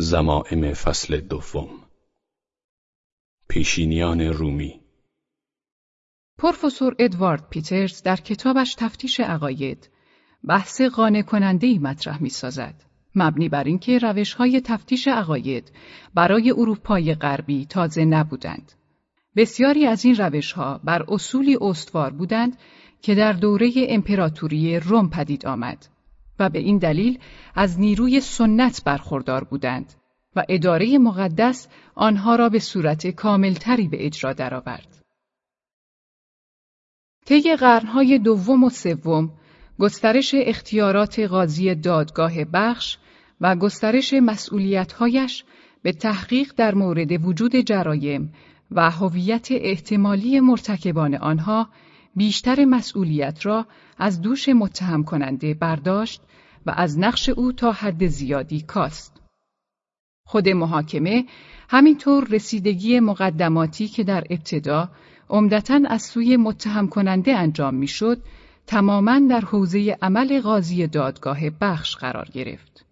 زمائم فصل دوم پیشینیان رومی پروفسور ادوارد پیترز در کتابش تفتیش عقاید بحث قانع کننده مطرح می سازد. مبنی بر اینکه روش های تفتیش عقاید برای اروپای غربی تازه نبودند. بسیاری از این روش ها بر اصولی استوار بودند که در دوره امپراتوری روم پدید آمد و به این دلیل از نیروی سنت برخوردار بودند و اداره مقدس آنها را به صورت کاملتری به اجرا درآورد. طی قرنهای دوم و سوم گسترش اختیارات قاضی دادگاه بخش و گسترش مسئولیتهایش به تحقیق در مورد وجود جرایم و هویت احتمالی مرتکبان آنها بیشتر مسئولیت را از دوش متهم کننده برداشت و از نقش او تا حد زیادی کاست. خود محاکمه همینطور رسیدگی مقدماتی که در ابتدا عمدتا از سوی متهم کننده انجام می‌شد تماما در حوزه عمل قاضی دادگاه بخش قرار گرفت.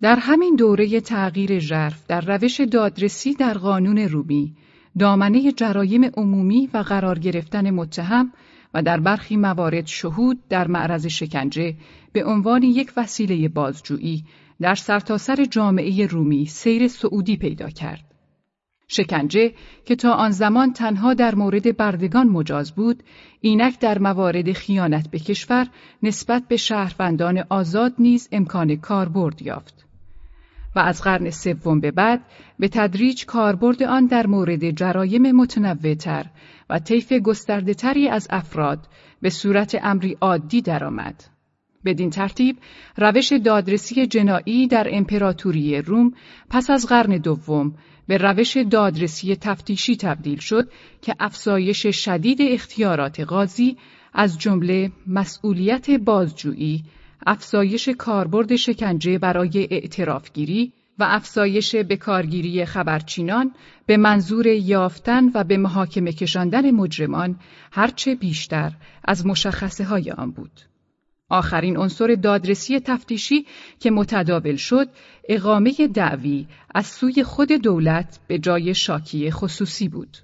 در همین دوره تغییر ژرف در روش دادرسی در قانون رومی دامنه جرایم عمومی و قرار گرفتن متهم و در برخی موارد شهود در معرض شکنجه به عنوان یک وسیله بازجویی در سرتاسر جامعه رومی سیر سعودی پیدا کرد. شکنجه که تا آن زمان تنها در مورد بردگان مجاز بود، اینک در موارد خیانت به کشور نسبت به شهروندان آزاد نیز امکان کاربرد یافت. و از قرن سوم به بعد به تدریج کاربرد آن در مورد جرایم متنوعتر و طیف گسترده از افراد به صورت امری عادی درآمد. بدین ترتیب روش دادرسی جنایی در امپراتوری روم پس از قرن دوم به روش دادرسی تفتیشی تبدیل شد که افزایش شدید اختیارات قاضی از جمله مسئولیت بازجویی، افزایش کاربرد شکنجه برای اعترافگیری و افزایش بکارگیری خبرچینان به منظور یافتن و به محاکمه کشاندن مجرمان هرچه بیشتر از مشخصه های آن بود. آخرین عنصر دادرسی تفتیشی که متداول شد اقامه دعوی از سوی خود دولت به جای شاکی خصوصی بود.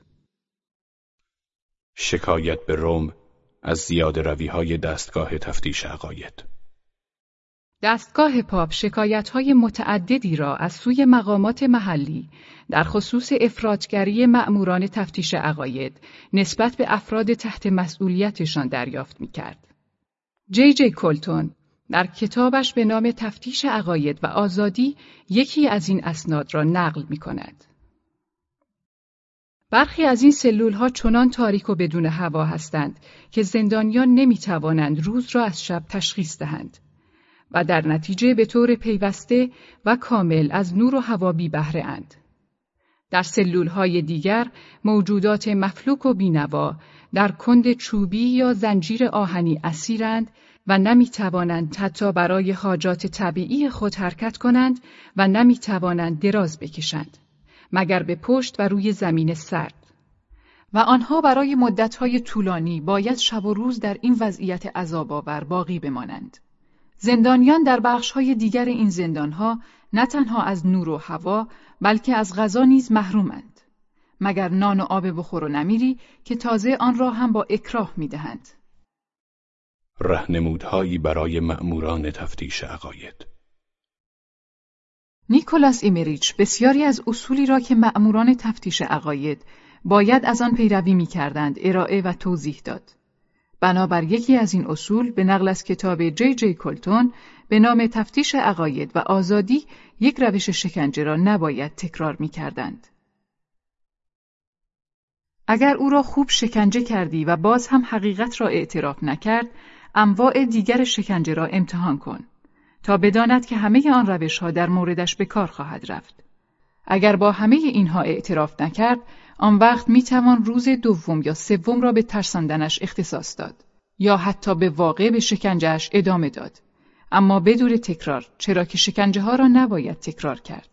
شکایت به روم از زیاد روی های دستگاه تفتیش عقاید دستگاه پاپ های متعددی را از سوی مقامات محلی در خصوص افرادگری مأموران تفتیش عقاید نسبت به افراد تحت مسئولیتشان دریافت می‌کرد. جی جی کلتون در کتابش به نام تفتیش عقاید و آزادی یکی از این اسناد را نقل می کند. برخی از این سلول ها چنان تاریک و بدون هوا هستند که زندانیان نمی توانند روز را از شب تشخیص دهند و در نتیجه به طور پیوسته و کامل از نور و هوا بی بهره اند. در سلول های دیگر موجودات مفلوک و بینوا در کند چوبی یا زنجیر آهنی اسیرند و نمی توانند حتی برای حاجات طبیعی خود حرکت کنند و نمی توانند دراز بکشند مگر به پشت و روی زمین سرد و آنها برای مدتهای طولانی باید شب و روز در این وضعیت عذابآور باقی بمانند زندانیان در بخشهای دیگر این زندانها نه تنها از نور و هوا بلکه از غذا نیز محرومند مگر نان و آب بخور و نمیری که تازه آن را هم با اکراه می‌دهند رهنمودهایی برای مأموران تفتیش عقاید نیکولاس ایمریچ بسیاری از اصولی را که مأموران تفتیش عقاید باید از آن پیروی می‌کردند ارائه و توضیح داد. بنابر یکی از این اصول به نقل از کتاب جی جی کلتون به نام تفتیش عقاید و آزادی یک روش شکنجه را نباید تکرار می کردند. اگر او را خوب شکنجه کردی و باز هم حقیقت را اعتراف نکرد، انواع دیگر شکنجه را امتحان کن تا بداند که همه آن روش ها در موردش به کار خواهد رفت. اگر با همه اینها اعتراف نکرد، آن وقت می توان روز دوم یا سوم را به ترساندنش اختصاص داد یا حتی به واقع به شکنجهش ادامه داد. اما بدون تکرار چرا که شکنجه ها را نباید تکرار کرد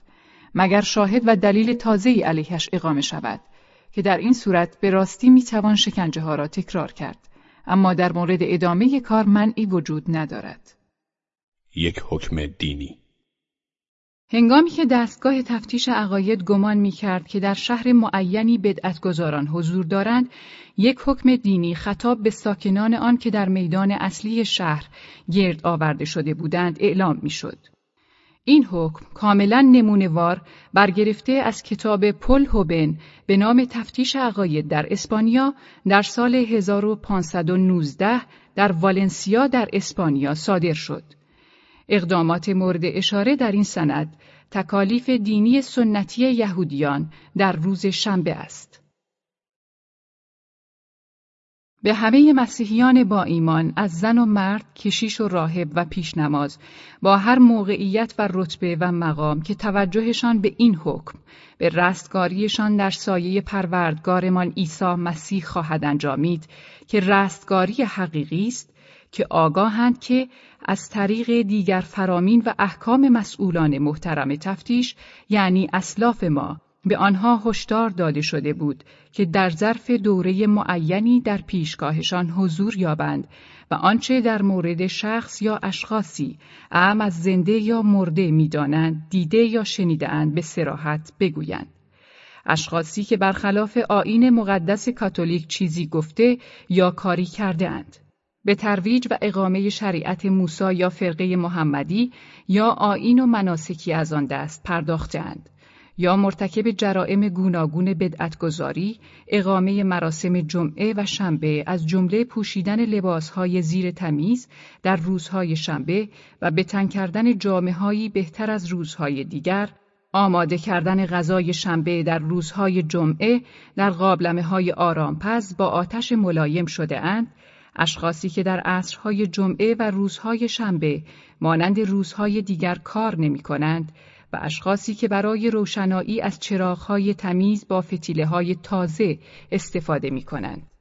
مگر شاهد و دلیل تازه ای علیهش اقامه شود که در این صورت به راستی می توان شکنجه ها را تکرار کرد. اما در مورد ادامه کار منعی وجود ندارد. یک حکم دینی. هنگامی که دستگاه تفتیش عقاید گمان می کرد که در شهر معینی بدعتگذاران حضور دارند، یک حکم دینی خطاب به ساکنان آن که در میدان اصلی شهر گرد آورده شده بودند اعلام می شد. این حکم کاملا نمونهوار برگرفته از کتاب پل هوبن به نام تفتیش عقاید در اسپانیا در سال 1519 در والنسیا در اسپانیا صادر شد. اقدامات مورد اشاره در این سند تکالیف دینی سنتی یهودیان در روز شنبه است. به همه مسیحیان با ایمان از زن و مرد، کشیش و راهب و پیشنماز با هر موقعیت و رتبه و مقام که توجهشان به این حکم به رستگاریشان در سایه پروردگارمان عیسی مسیح خواهد انجامید که رستگاری حقیقی است که آگاهند که از طریق دیگر فرامین و احکام مسئولان محترم تفتیش یعنی اسلاف ما به آنها هشدار داده شده بود که در ظرف دوره معینی در پیشگاهشان حضور یابند و آنچه در مورد شخص یا اشخاصی اعم از زنده یا مرده می‌دانند دیده یا شنیدهاند به سراحت بگویند اشخاصی که برخلاف آیین مقدس کاتولیک چیزی گفته یا کاری کرده اند. به ترویج و اقامه شریعت موسی یا فرقه محمدی یا آیین و مناسکی از آن دست پرداختند. یا مرتکب جرائم گوناگون بدعتگذاری، اقامه مراسم جمعه و شنبه از جمله پوشیدن لباسهای زیر تمیز در روزهای شنبه و به تن کردن جامعهایی بهتر از روزهای دیگر، آماده کردن غذای شنبه در روزهای جمعه در قابلمه های آرامپز با آتش ملایم شده اند، اشخاصی که در عصرهای جمعه و روزهای شنبه مانند روزهای دیگر کار نمی کنند و اشخاصی که برای روشنایی از چراغهای تمیز با فتیله های تازه استفاده می کنند.